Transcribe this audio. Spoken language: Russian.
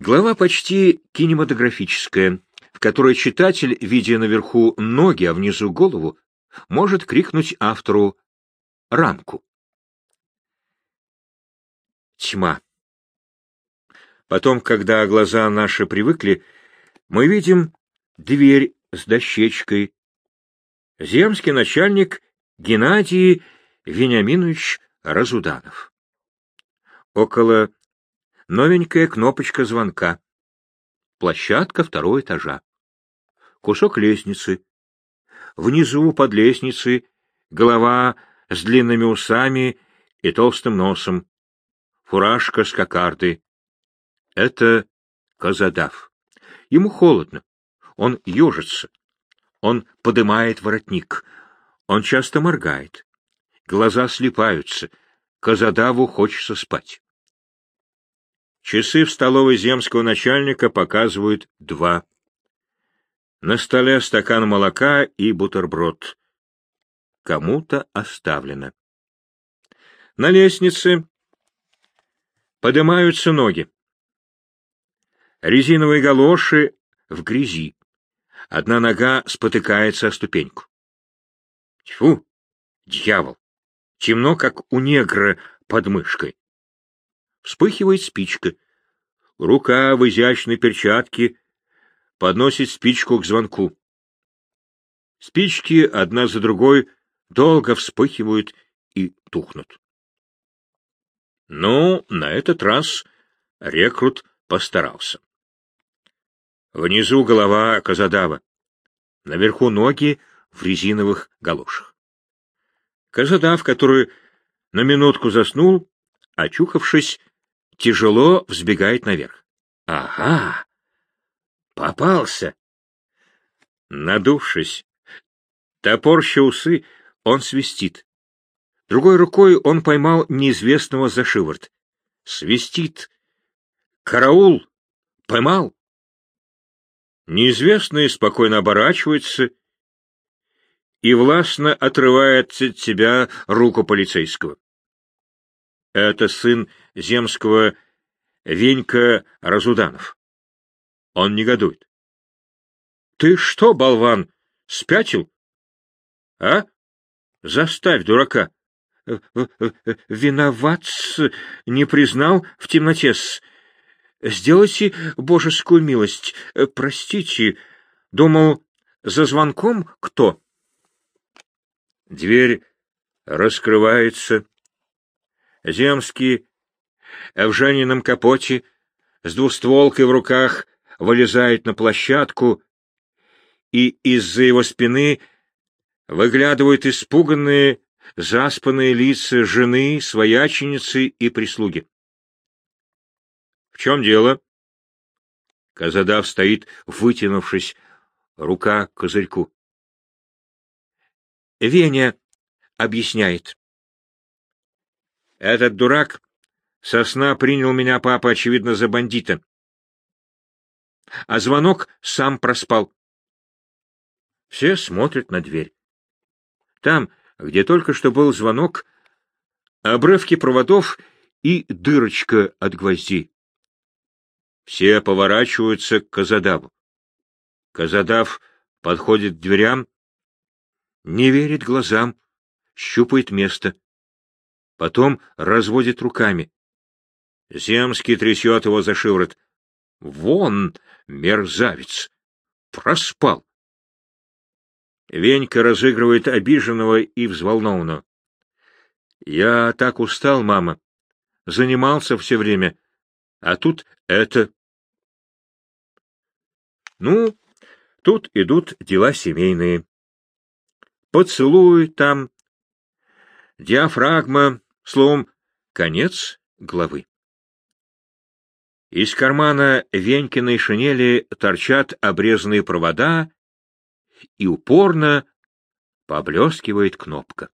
Глава почти кинематографическая, в которой читатель, видя наверху ноги, а внизу голову, может крикнуть автору «рамку». Тьма. Потом, когда глаза наши привыкли, мы видим дверь с дощечкой. Земский начальник Геннадий Вениаминович Разуданов. Около новенькая кнопочка звонка. Площадка второго этажа. Кусок лестницы. Внизу под лестницей голова с длинными усами и толстым носом. Фуражка с кокардой. Это Казадав. Ему холодно. Он ежится. Он подымает воротник. Он часто моргает. Глаза слипаются. Казадаву хочется спать. Часы в столовой земского начальника показывают два. На столе стакан молока и бутерброд. Кому-то оставлено. На лестнице поднимаются ноги. Резиновые галоши в грязи. Одна нога спотыкается о ступеньку. Тьфу, дьявол! Темно, как у негра под мышкой. Вспыхивает спичка. Рука в изящной перчатке подносит спичку к звонку. Спички одна за другой долго вспыхивают и тухнут. Ну, на этот раз рекрут постарался. Внизу голова Казадава, наверху ноги в резиновых галошах. Казадав, который на минутку заснул, очухавшись, тяжело взбегает наверх. Ага! Попался! Надувшись, топорща усы, он свистит. Другой рукой он поймал неизвестного за шиворот. Свистит. «Караул! Поймал!» Неизвестный спокойно оборачивается и властно отрывает от себя руку полицейского. Это сын земского Венька Разуданов. Он негодует. — Ты что, болван, спятил? — А? Заставь дурака. — Виноват, не признал в темноте. Сделайте божескую милость. Э, простите. Думал, за звонком кто? Дверь раскрывается. Земский в Женином капоте с двустволкой в руках вылезает на площадку, и из-за его спины выглядывают испуганные, заспанные лица жены, свояченицы и прислуги. В чем дело? Казадав стоит, вытянувшись, рука к козырьку. Веня объясняет. Этот дурак со сна принял меня папа, очевидно, за бандита. А звонок сам проспал. Все смотрят на дверь. Там, где только что был звонок, обрывки проводов и дырочка от гвоздей. Все поворачиваются к Казадаву. Казадав подходит к дверям, не верит глазам, щупает место. Потом разводит руками. Земский трясет его за шиворот. Вон, мерзавец! Проспал! Венька разыгрывает обиженного и взволнованного. Я так устал, мама. Занимался все время. А тут это... Ну, тут идут дела семейные. Поцелуй там, диафрагма, словом, конец главы. Из кармана Венькиной шинели торчат обрезанные провода, и упорно поблескивает кнопка.